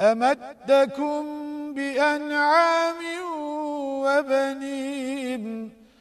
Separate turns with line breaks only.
أمدكم بأنعام وبنين